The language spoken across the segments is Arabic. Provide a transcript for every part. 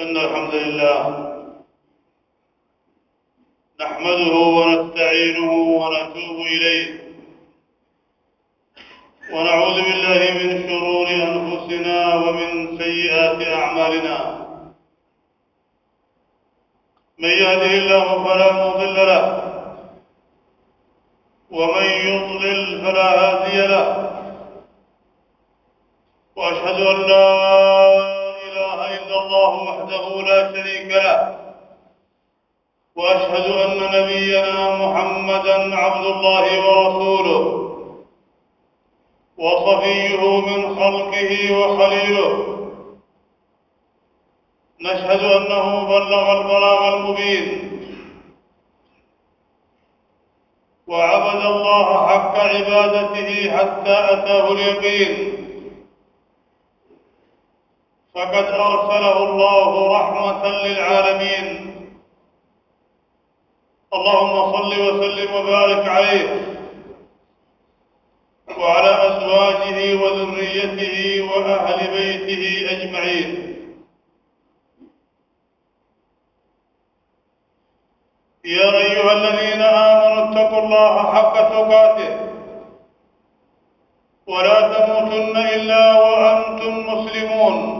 إن الحمد لله نحمده ونستعينه ونتوب إليه ونعوذ بالله من شرور أنفسنا ومن سيئات أعمالنا. من يهده الله فلا مضل له ومن يضلل فلا هادي له. وأشهد أن لا الله وحده لا شريك له. وأشهد أن نبينا محمدا عبد الله ورسوله. وصفيه من خلقه وخليله. نشهد أنه بلغ البلاغ المبين. وعبد الله حق عبادته حتى أتاه اليقين. فقد أرسله الله رحمة للعالمين. اللهم صل وسلم وبارك عليه وعلى أزواجه وذريته وأهل بيته أجمعين. يا أيها الذين آمنوا اتقوا الله حق تقاته ولا تموتن إلا وأنتم مسلمون.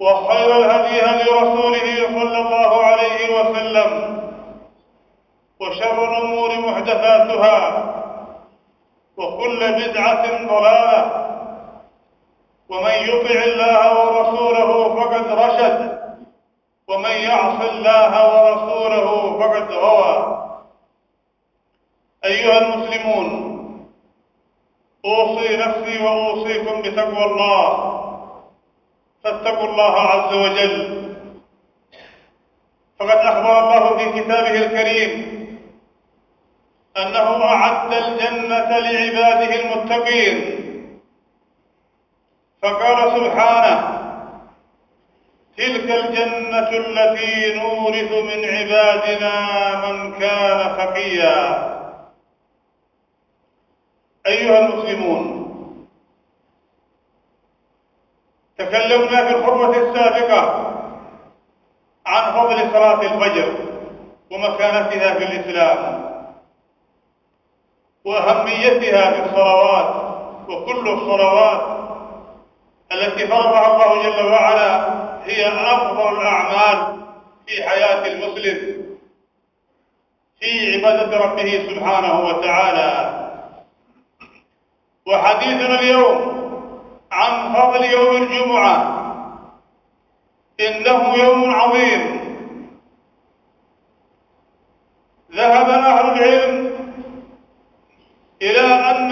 وخير الهدي هدي رسوله صلى الله عليه وسلم وشر الأمور محدثاتها وكل بدعة ضلالة ومن يطع الله ورسوله فقد رشد ومن يعص الله ورسوله فقد غوى. أيها المسلمون أوصي نفسي وأوصيكم بتقوى الله. فاتقوا الله عز وجل. فقد أخبر الله في كتابه الكريم أنه أعد الجنة لعباده المتقين. فقال سبحانه تلك الجنة التي نورث من عبادنا من كان تقيا أيها المسلمون تكلمنا في الخطبة السابقة عن فضل صلاة الفجر ومكانتها في الإسلام وأهميتها في الصلوات وكل الصلوات التي فرضها الله جل وعلا هي أفضل الأعمال في حياة المسلم في عبادة ربه سبحانه وتعالى. وحديثنا اليوم عن فضل يوم الجمعة. إنه يوم عظيم. ذهب أهل العلم إلى أن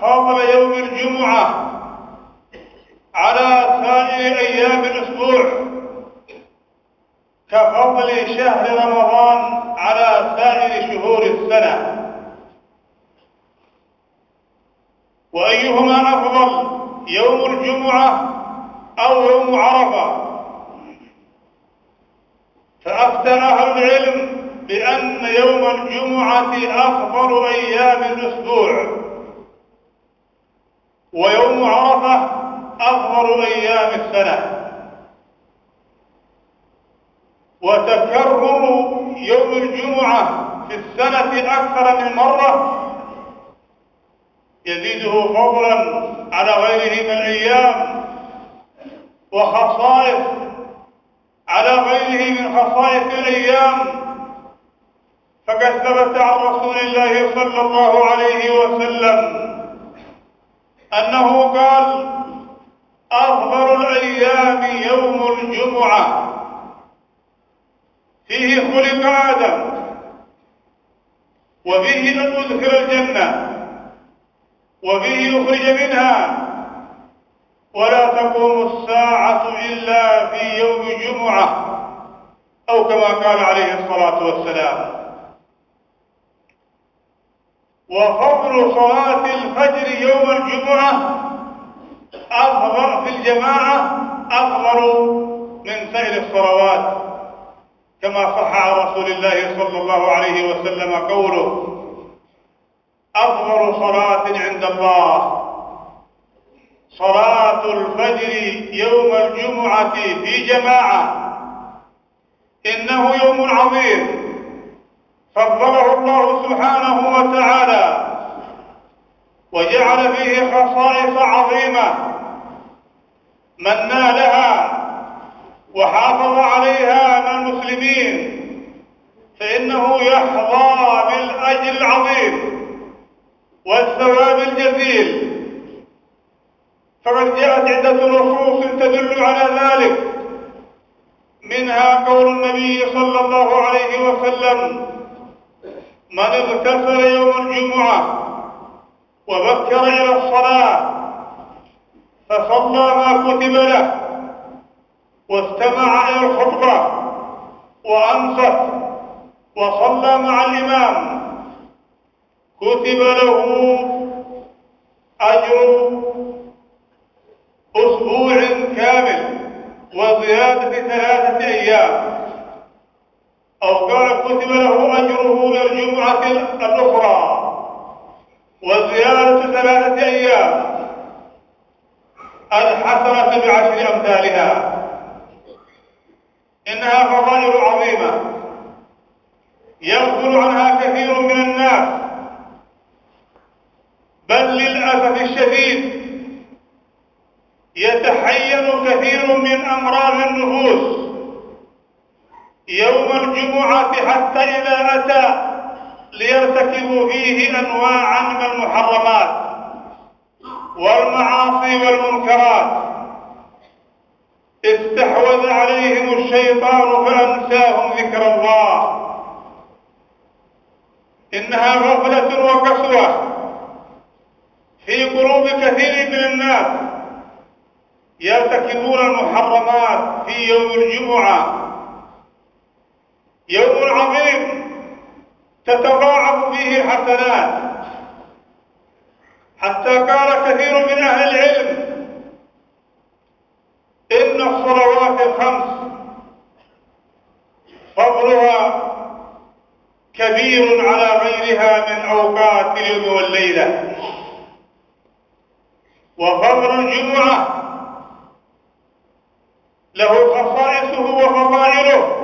فضل يوم الجمعة على سائر أيام الأسبوع كفضل شهر رمضان على سائر شهور السنة. وأيهما أفضل؟ يوم الجمعة أو يوم عرفة. فأفتى أهل العلم بأن يوم الجمعة أفضل أيام الأسبوع. ويوم عرفة أفضل أيام السنة. وتكرر يوم الجمعة في السنة أكثر من مرة يزيده فضلا على غيره من الأيام وخصائص على غيره من خصائص الأيام. فقد ثبت عن رسول الله صلى الله عليه وسلم أنه قال أفضل الأيام يوم الجمعة. فيه خلق آدم وفيه أن أدخل الجنة. وفيه يخرج منها. ولا تقوم الساعة إلا في يوم جمعة أو كما قال عليه الصلاة والسلام. وفضل صلاة الفجر يوم الجمعة أفضل في الجماعة أفضل من سائر الصلوات كما صح عن رسول الله صلى الله عليه وسلم قوله. أفضل صلاة عند الله. صلاة الفجر يوم الجمعة في جماعة. إنه يوم عظيم. فضله الله سبحانه وتعالى. وجعل فيه خصائص عظيمة. من نالها وحافظ عليها من المسلمين فإنه يحظى بالأجر العظيم. والثواب الجزيل. فقد جاءت عدة نصوص تدل على ذلك. منها قول النبي صلى الله عليه وسلم من اغتسل يوم الجمعة وبكر إلى الصلاة فصلى ما كتب له واستمع إلى الخطبة وأنصت وصلى مع الإمام كتب له أجر أسبوع كامل وزيادة ثلاثة أيام. أو قال كتب له أجره إلى الجمعة الأخرى وزيادة ثلاثة أيام. الحسنة بعشر أمثالها. إنها فضائل عظيمة. يغفل عنها كثير من الناس. بل للأسف الشديد يتحين كثير من أمراض النفوس. يوم الجمعة حتى إذا أتى ليرتكبوا فيه أنواعا من المحرمات والمعاصي والمنكرات. استحوذ عليهم الشيطان فأنساهم ذكر الله. إنها غفلة وقسوة في قلوب كثير من الناس يرتكبون المحرمات في يوم الجمعة. يوم عظيم تتضاعف فيه الحسنات. حتى قال كثير من أهل العلم إن الصلوات الخمس فضلها كبير على غيرها من أوقات اليوم والليلة. وفضل الجمعة له خصائصه وفضائله.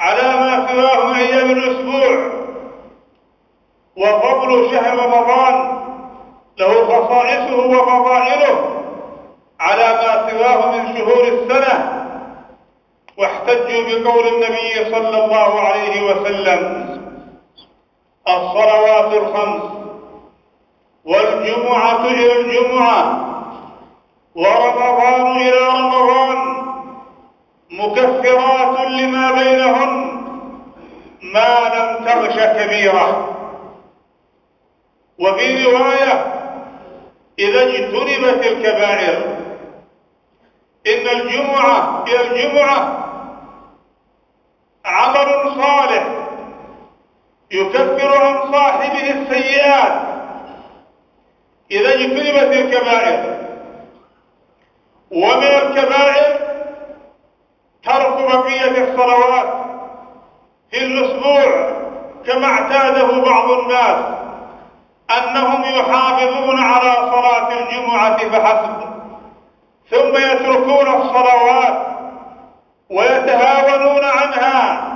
على ما سواه من أيام الأسبوع. وفضل شهر رمضان. له خصائصه وفضائله. على ما سواه من شهور السنة. واحتجوا بقول النبي صلى الله عليه وسلم. الصلوات الخمس. والجمعة إلى الجمعة. ورمضان إلى رمضان مكفرات لما بينهن. ما لم تغش كبيرة. وفي رواية إذا اجتنبت الكبائر إن الجمعة إلى الجمعة عمل صالح يكفر عن صاحبه السيئات. إذا اجتنبت الكبائر. ومن الكبائر ترك بقية الصلوات في الأسبوع كما اعتاده بعض الناس أنهم يحافظون على صلاة الجمعة فحسب ثم يتركون الصلوات ويتهاونون عنها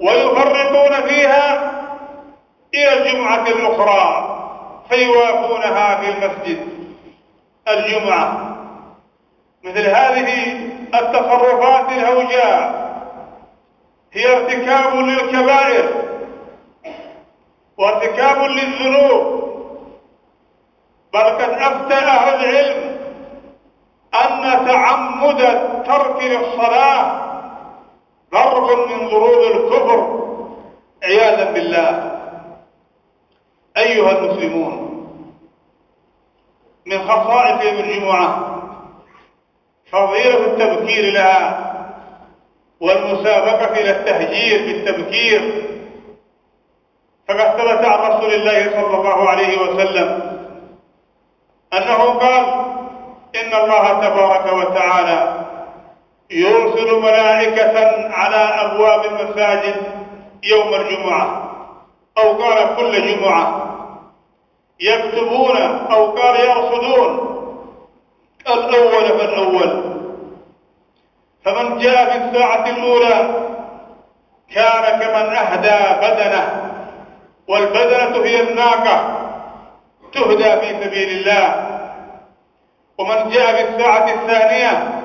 ويفرطون فيها إلى الجمعة الأخرى. فيوافونها في المسجد. الجمعة. مثل هذه التصرفات الهوجية والرجاء هي ارتكاب للكبائر وارتكاب للذنوب. بل قد أفتى أهل العلم أن تعمد الترك للصلاة ضرب من ضروب الكفر. عياذا بالله. أيها المسلمون من خصائص يوم الجمعة فضيلة التبكير لها والمسابقة إلى التهجير بالتبكير فقد ثبت عن رسول الله صلى الله عليه وسلم أنه قال إن الله تبارك وتعالى يرسل ملائكة على أبواب المساجد يوم الجمعة أو قال كل جمعة. يكتبون أو قال يرصدون الأول فالأول. فمن جاء في الساعة الأولى كان كمن أهدى بدنه والبدنة هي الناقة تهدى في سبيل الله. ومن جاء في الساعة الثانية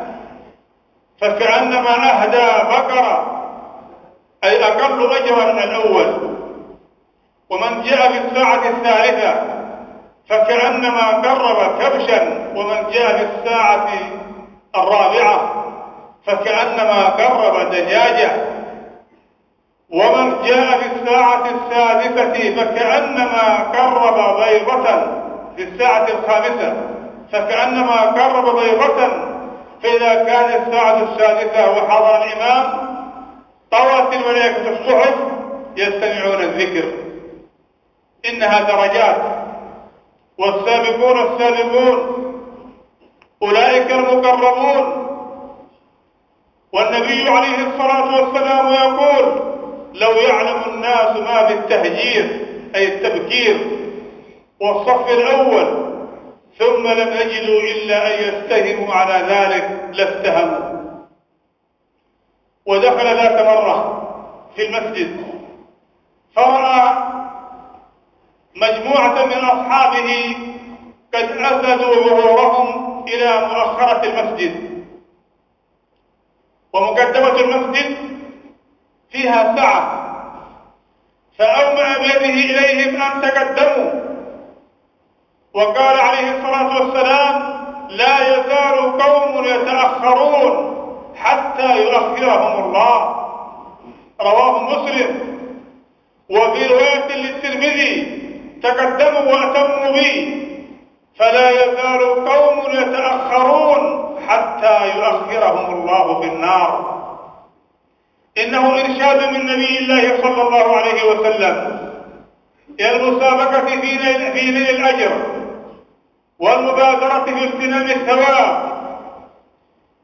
فكأنما أهدى بقرة أي أقل أجرا من الأول. ومن جاء في الساعة الثالثة فكأنما قرب كبشا ومن جاء في الساعة الرابعة فكأنما قرب دجاجة ومن جاء في الساعة السادسة فكأنما قرب بيضة في الساعة الخامسة فكأنما قرب بيضة فإذا كانت الساعة السادسة وحضر الإمام طوت الملائكة الصحف يستمعون الذكر. إنها درجات. والسابقون السابقون. أولئك المقربون والنبي عليه الصلاة والسلام يقول لو يعلم الناس ما بالتهجير أي التبكير والصف الأول ثم لم يجدوا إلا أن يستهموا على ذلك لاستهموا. ودخل ذات مرة في المسجد فرأى مجموعة من أصحابه قد أسدوا ظهورهم إلى مؤخرة المسجد. ومقدمة المسجد فيها سعة فأومأ بيده إليهم أن تقدموا. وقال عليه الصلاة والسلام لا يزال قوم يتأخرون حتى يؤخرهم الله. رواه مسلم. وفي رواية للترمذي تقدموا وأتموا بي فلا يزال قوم يتأخرون حتى يؤخرهم الله في النار. إنه إرشاد من نبي الله صلى الله عليه وسلم إلى المسابقة في نيل الأجر والمبادرة في اغتنام الثواب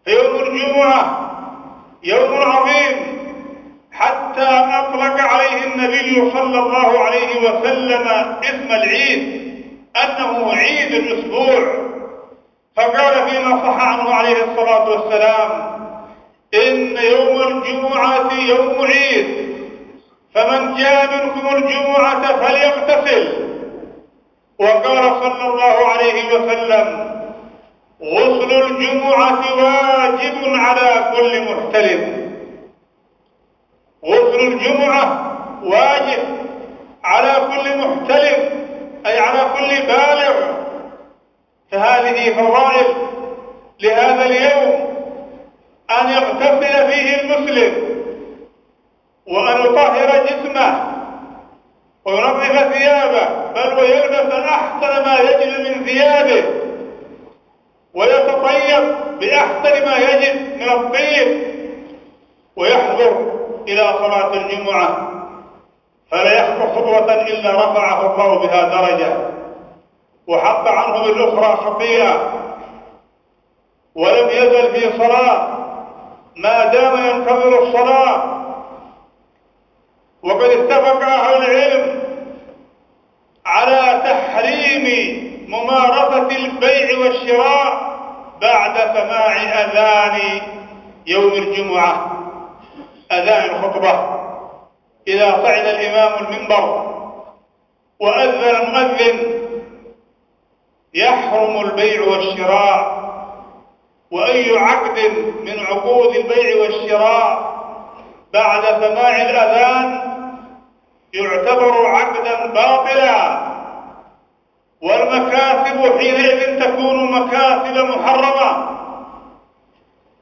فيوم الجمعة يوم عظيم. حتى أطلق عليه النبي صلى الله عليه وسلم اسم العيد أنه عيد الأسبوع. فقال فيما صح عنه عليه الصلاة والسلام إن يوم الجمعة يوم عيد فمن جاء منكم الجمعة فليغتسل. وقال صلى الله عليه وسلم غسل الجمعة واجب على كل محتلم غسل الجمعة واجب على كل محتلم أي على كل بالغ. فهذه فضائل لهذا اليوم أن يغتسل فيه المسلم وأن يطهر جسمه وينظف ثيابه بل ويلبس أحسن ما يجد من ثيابه ويتطيب بأحسن ما يجد من الطيب ويحضر إلى صلاة الجمعة فلا يخطو خطوة إلا رفعه الله بها درجة. وحط عنه بالأخرى خطيئة. ولم يزل في صلاة. ما دام ينتظر الصلاة. وقد اتفق أهل العلم على تحريم ممارسة البيع والشراء بعد سماع أذان يوم الجمعة. أذان الخطبة. إذا صعد الإمام المنبر وأذن المؤذن يحرم البيع والشراء. وأي عقد من عقود البيع والشراء بعد سماع الأذان يعتبر عقدا باطلا. والمكاسب حينئذ تكون مكاسب محرمة.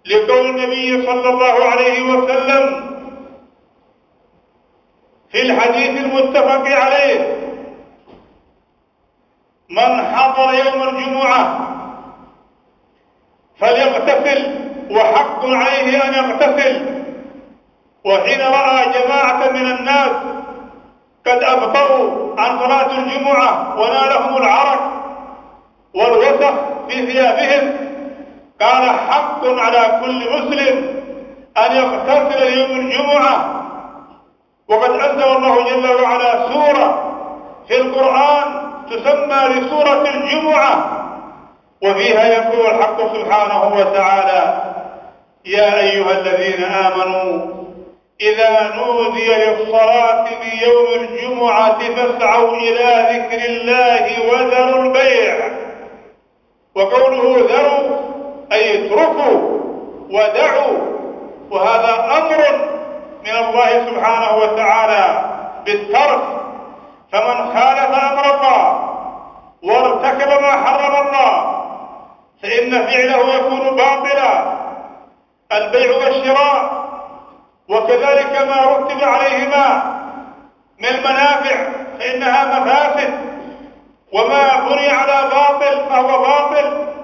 لقول النبي صلى الله عليه وسلم في الحديث المتفق عليه من حضر يوم الجمعة فليغتسل وحق عليه أن يغتسل. وحين رأى جماعة من الناس قد أبطأوا عن صلاة الجمعة ونالهم العرق والوسخ في ثيابهم قال حق على كل مسلم أن يغتسل يوم الجمعة. وقد أنزل الله جل وعلا سورة في القرآن تسمى لسورة الجمعة وفيها يقول الحق سبحانه وتعالى يا أيها الذين آمنوا إذا نودي للصلاة من يوم الجمعة فاسعوا إلى ذكر الله وذروا البيع. وقوله ذروا أي اتركوا ودعوا وهذا أمر من الله سبحانه وتعالى بالترك. فمن خالف أمر الله وارتكب ما حرم الله فإن فعله يكون باطلا. البيع والشراء وكذلك ما رتب عليهما من المنافع فإنها مفاسد. وما بني على باطل فهو باطل.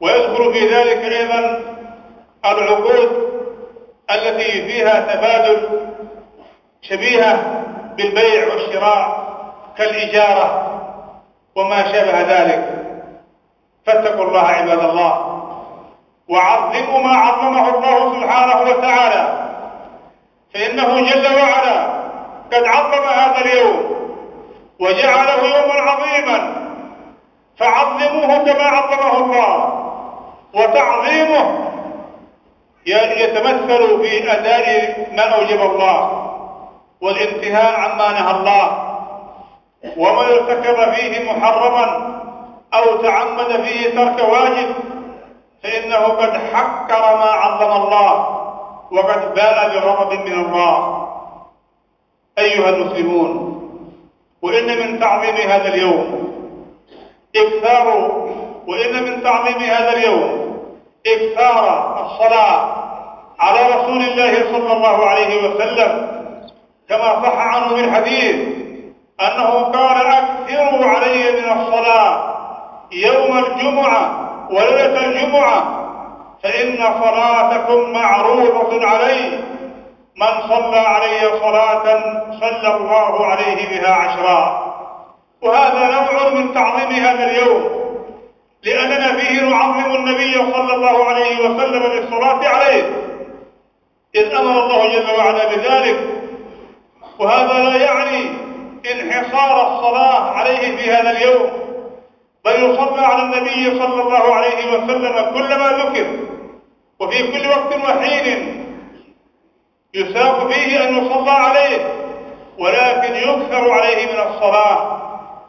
ويدخل في ذلك أيضا العقود التي فيها تبادل شبيهة بالبيع والشراء كالإجارة وما شابه ذلك. فاتقوا الله عباد الله وعظموا ما عظمه الله سبحانه وتعالى فإنه جل وعلا قد عظم هذا اليوم وجعله يوما عظيما. فعظموه كما عظمه الله. وتعظيمه يتمثل في أداء ما أوجب الله والانتهاء عما نهى الله. ومن ارتكب فيه محرما أو تعمد فيه ترك واجب فإنه قد حكر ما عظم الله وقد باء بغضب من الله. أيها المسلمون وإن من تعظيم هذا اليوم إكثار وإن من تعظيم هذا اليوم إكثار الصلاة على رسول الله صلى الله عليه وسلم كما صح عنه من حديث أنه قال أكثروا علي من الصلاة يوم الجمعة وليلة الجمعة فإن صلاتكم معروضة علي من صلى علي صلاة صلى الله عليه بها عشرا. وهذا نوع من تعظيم هذا اليوم. لأننا فيه نعظم النبي صلى الله عليه وسلم بالصلاة عليه. إذ أمر الله جل وعلا بذلك. وهذا لا يعني انحصار الصلاة عليه في هذا اليوم بل يصلى على النبي صلى الله عليه وسلم كلما ذكر. وفي كل وقت وحين يساق فيه أن يصلى عليه ولكن يكثر عليه من الصلاة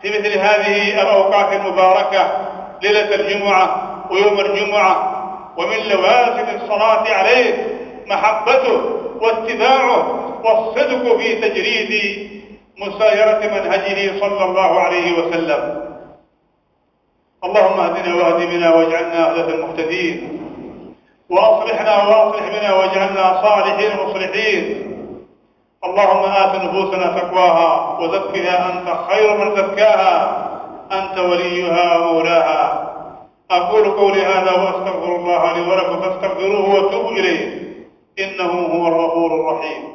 في مثل هذه الأوقات المباركة. ليلة الجمعة ويوم الجمعة ومن لوازم الصلاة عليه محبته واتباعه والصدق في تجريد مسايرة منهجه صلى الله عليه وسلم. اللهم اهدنا واهد بنا واجعلنا أهلة المهتدين. وأصلحنا وأصلح بنا واجعلنا صالحين مصلحين. اللهم آت نفوسنا تقواها وزكها أنت خير من زكاها. أنت وليها ومولاها. أقول قولي هذا وأستغفر الله لي ولكم فاستغفروه وتوبوا إليه. إنه هو الغفور الرحيم.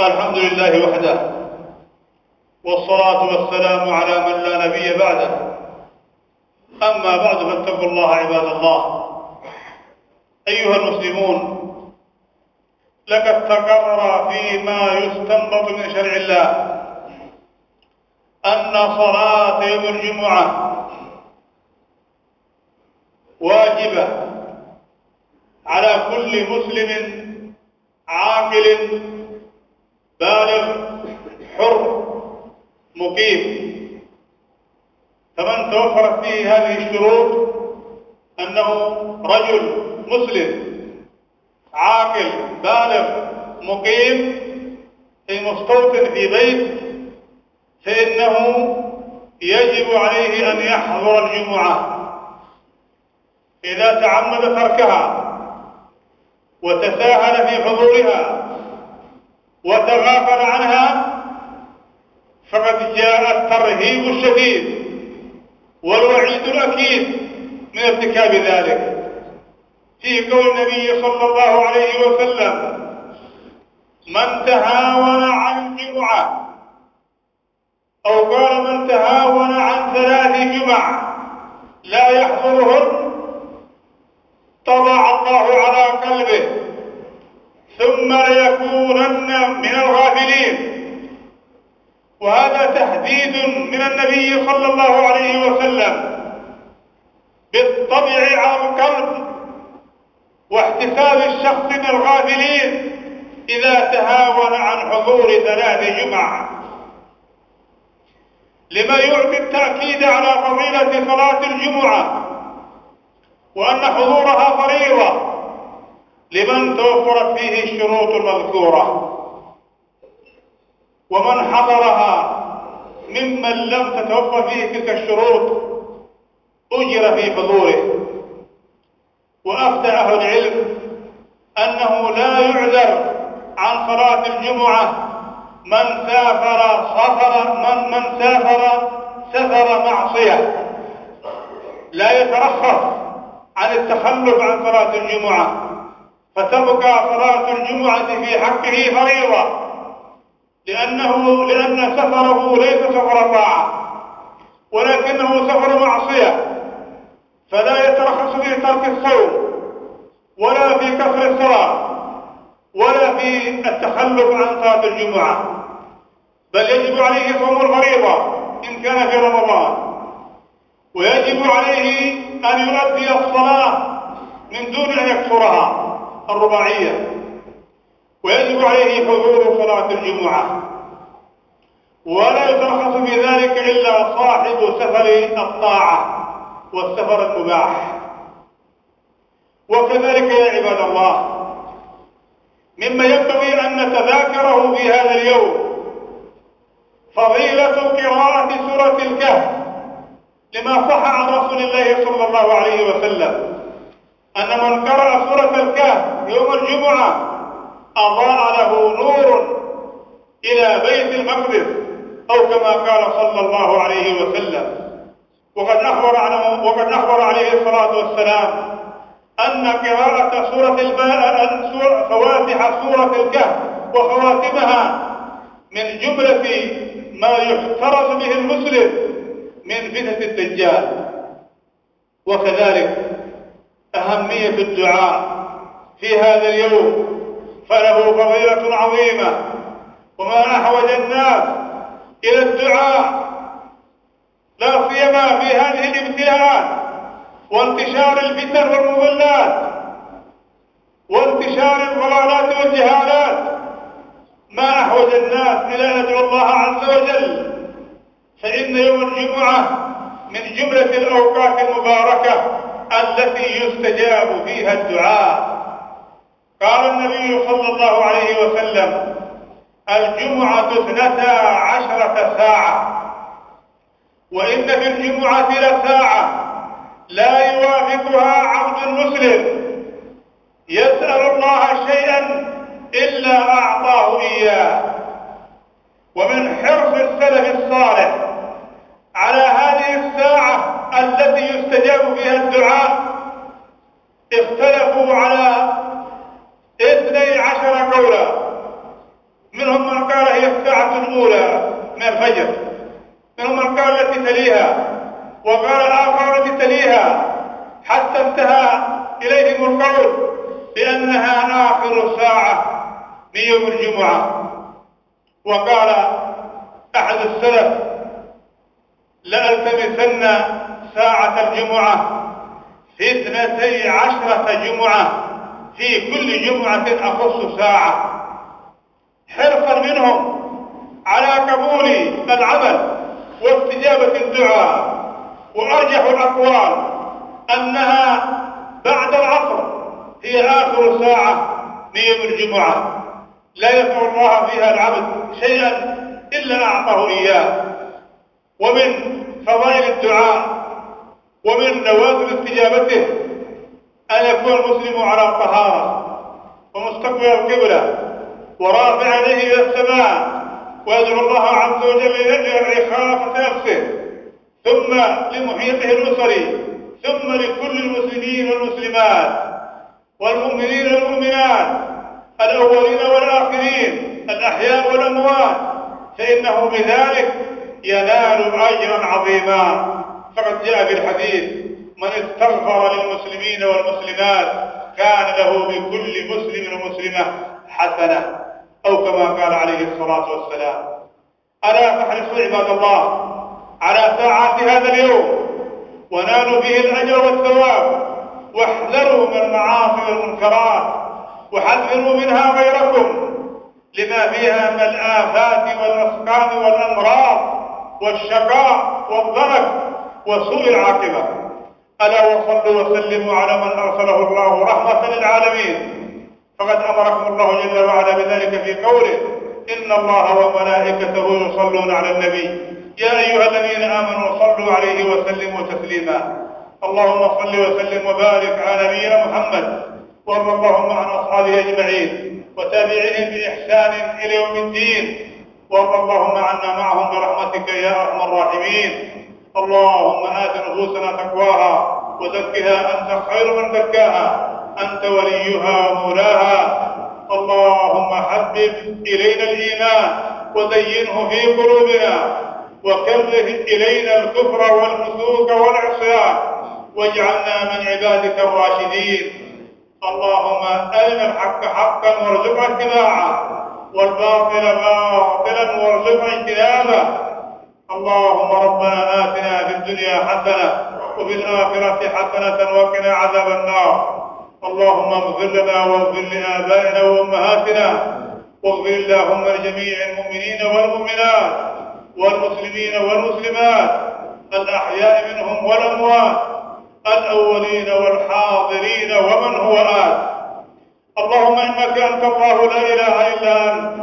الحمد لله وحده. والصلاة والسلام على من لا نبي بعده. أما بعد فاتقوا الله عباد الله. أيها المسلمون لقد تقرر فيما يستنبط من شرع الله أن صلاة يوم الجمعة واجبة على كل مسلم عاقل بالغ حر مقيم. فمن توفرت فيه هذه الشروط أنه رجل مسلم عاقل بالغ مقيم أي مستوطن في بيت فإنه يجب عليه أن يحضر الجمعة. إذا تعمد تركها وتساهل في حضورها وتغافل عنها فقد جاء الترهيب الشديد. والوعيد الأكيد من ارتكاب ذلك. في قول النبي صلى الله عليه وسلم من تهاون عن الجمعة أو قال من تهاون عن ثلاث جمع لا يحضرهن طبع الله على قلبه ثم ليكونن من الغافلين. وهذا تهديد من النبي صلى الله عليه وسلم. بالطبع على القلب واحتساب الشخص من الغافلين إذا تهاون عن حضور ثلاث جمع لما يعطي التأكيد على فضيلة صلاة الجمعة وأن حضورها فريضة لمن توفرت فيه الشروط المذكورة. ومن حضرها ممن لم تتوفر فيه تلك الشروط أجر في حضوره. وأفتى أهل العلم أنه لا يعذر عن صلاة الجمعة من سافر سفر من من سافر سفر معصية. لا يترخص عن التخلف عن صلاة الجمعة. فتبقى صلاة الجمعة في حقه فريضة. لأنه لأن سفره ليس سفر طاعة ولكنه سفر معصية فلا يترخص في ترك الصوم ولا في كسر الصلاة ولا في التخلف عن صلاة الجمعة. بل يجب عليه صوم الفريضة إن كان في رمضان. ويجب عليه أن يؤدي الصلاة من دون أن يكسرها الرباعية. ويجب عليه حضور صلاة الجمعة. ولا يترخص في ذلك إلا صاحب سفر الطاعة والسفر المباح. وكذلك يا عباد الله مما ينبغي أن نتذاكره في هذا اليوم فضيلة قراءة سورة الكهف لما صح عن رسول الله صلى الله عليه وسلم أن من قرأ سورة الكهف يوم الجمعة أضاء له نور إلى بيت المقدس أو كما قال صلى الله عليه وسلم. وقد أخبر عنه وقد أخبر عليه الصلاة والسلام أن قراءة سورة الباء فواتح سورة الكهف وخواتمها من جملة ما يحترز به المسلم من فتنة الدجال. وكذلك أهمية الدعاء في هذا اليوم فله فضيلة عظيمة. وما أحوج الناس إلى الدعاء. لا سيما في هذه الابتلاءات وانتشار الفتن والمضلات وانتشار الضلالات والجهالات. ما أحوج الناس إلى أن يدعو الله عز وجل. فإن يوم الجمعة من جملة الأوقات المباركة التي يستجاب فيها الدعاء. قال النبي صلى الله عليه وسلم الجمعة اثنتا عشرة ساعة. وإن في الجمعة لساعة لا يوافقها عبد مسلم يسأل الله شيئا إلا أعطاه إياه. ومن حرص السلف الصالح على هذه الساعة التي يستجاب فيها الدعاء اختلفوا على اثني عشر قولا منهم من قال هي الساعة الأولى من الفجر. منهم من قال التي تليها وقال آخر التي تليها. حتى انتهى إليهم القول بأنها آخر ساعة من يوم الجمعة. وقال أحد السلف لألتمسن ساعة الجمعة في اثنتي عشرة جمعة في كل جمعة أخص ساعة. حرصا منهم على قبول العمل واستجابة الدعاء. وأرجح الأقوال أنها بعد العصر هي آخر ساعة من يوم الجمعة. لا يدعو الله فيها العبد شيئا إلا أعطاه إياه. ومن فضائل الدعاء ومن نوازل استجابته أن يكون المسلم على طهارة ومستقبل القبلة ورافع يديه إلى السماء ويدعو الله عز وجل لإخافة نفسه ثم لمحيطه الأسري ثم لكل المسلمين والمسلمات والمؤمنين والمؤمنات الأولين والآخرين الأحياء والأموات فإنه بذلك ينال أجرا عظيما. فقد جاء في الحديث من استغفر للمسلمين والمسلمات كان له بكل مسلم ومسلمة حسنة. أو كما قال عليه الصلاة والسلام. ألا فاحرصوا عباد الله على ساعات هذا اليوم ونالوا فيه الأجر والثواب. واحذروا من المعاصي والمنكرات. وحذروا منها غيركم لما فيها من الآفات والأسقام والأمراض والشقاء والضنك وسوء العاقبة. ألا وصلوا وسلموا على من أرسله الله رحمة للعالمين. فقد أمركم الله جل وعلا بذلك في قوله إن الله وملائكته يصلون على النبي. يا أيها الذين آمنوا صلوا عليه وسلموا تسليما. اللهم صل وسلم وبارك على نبينا محمد وارض اللهم عن أصحابه أجمعين وتابعهم بإحسان إلى يوم الدين. وارض اللهم عنا معهم برحمتك يا أرحم الراحمين. اللهم آت نفوسنا تقواها وزكها أنت خير من زكاها. أنت وليها ومولاها اللهم حبب إلينا الإيمان وزينه في قلوبنا وكره إلينا الكفر والفسوق والعصيان واجعلنا من عبادك الراشدين. اللهم أرنا الحق حقا وارزقنا اتباعه والباطل باطلا وارزقنا اجتنابه. اللهم ربنا آتنا في الدنيا حسنة وفي الآخرة حسنة وقنا عذاب النار. اللهم اغفر لنا واغفر لآبائنا وأمهاتنا. واغفر اللهم لجميع المؤمنين والمؤمنات والمسلمين والمسلمات الأحياء منهم والأموات الأولين والحاضرين ومن هو آت. اللهم إنك أنت الله لا إله إلا أنت.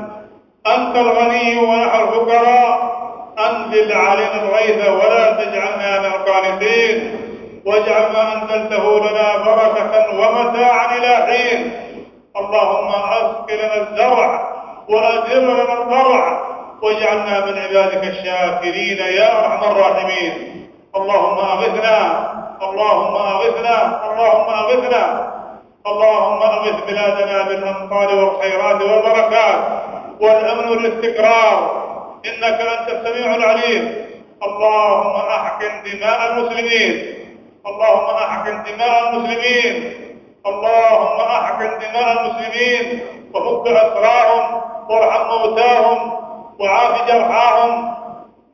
أنت الغني ونحن الفقراء. أنزل علينا الغيث ولا تجعلنا من القانتين واجعل ما أنزلته لنا بركة ومتاعا إلى حين. اللهم أسق لنا الزرع وأدر لنا الضرع واجعلنا من عبادك الشاكرين يا أرحم الراحمين. اللهم أغثنا اللهم أغثنا اللهم أغثنا اللهم أغث بلادنا بالأمطار والخيرات والبركات والأمن والاستقرار. إنك أنت السميع العليم. اللهم أحقن دماء المسلمين. اللهم أحقن دماء المسلمين. اللهم أحقن دماء المسلمين. وفك أسراهم. وارحم موتاهم. وعاف جرحاهم.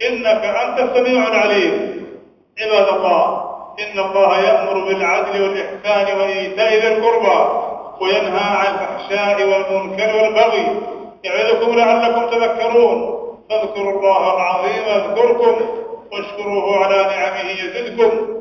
إنك أنت السميع العليم. عباد الله إن الله يأمر بالعدل والإحسان وإيتاء ذي القربى وينهى عن الفحشاء والمنكر والبغي. يعظكم لعلكم تذكرون. فاذكروا الله العظيم اذكركم واشكروه على نعمه يزدكم.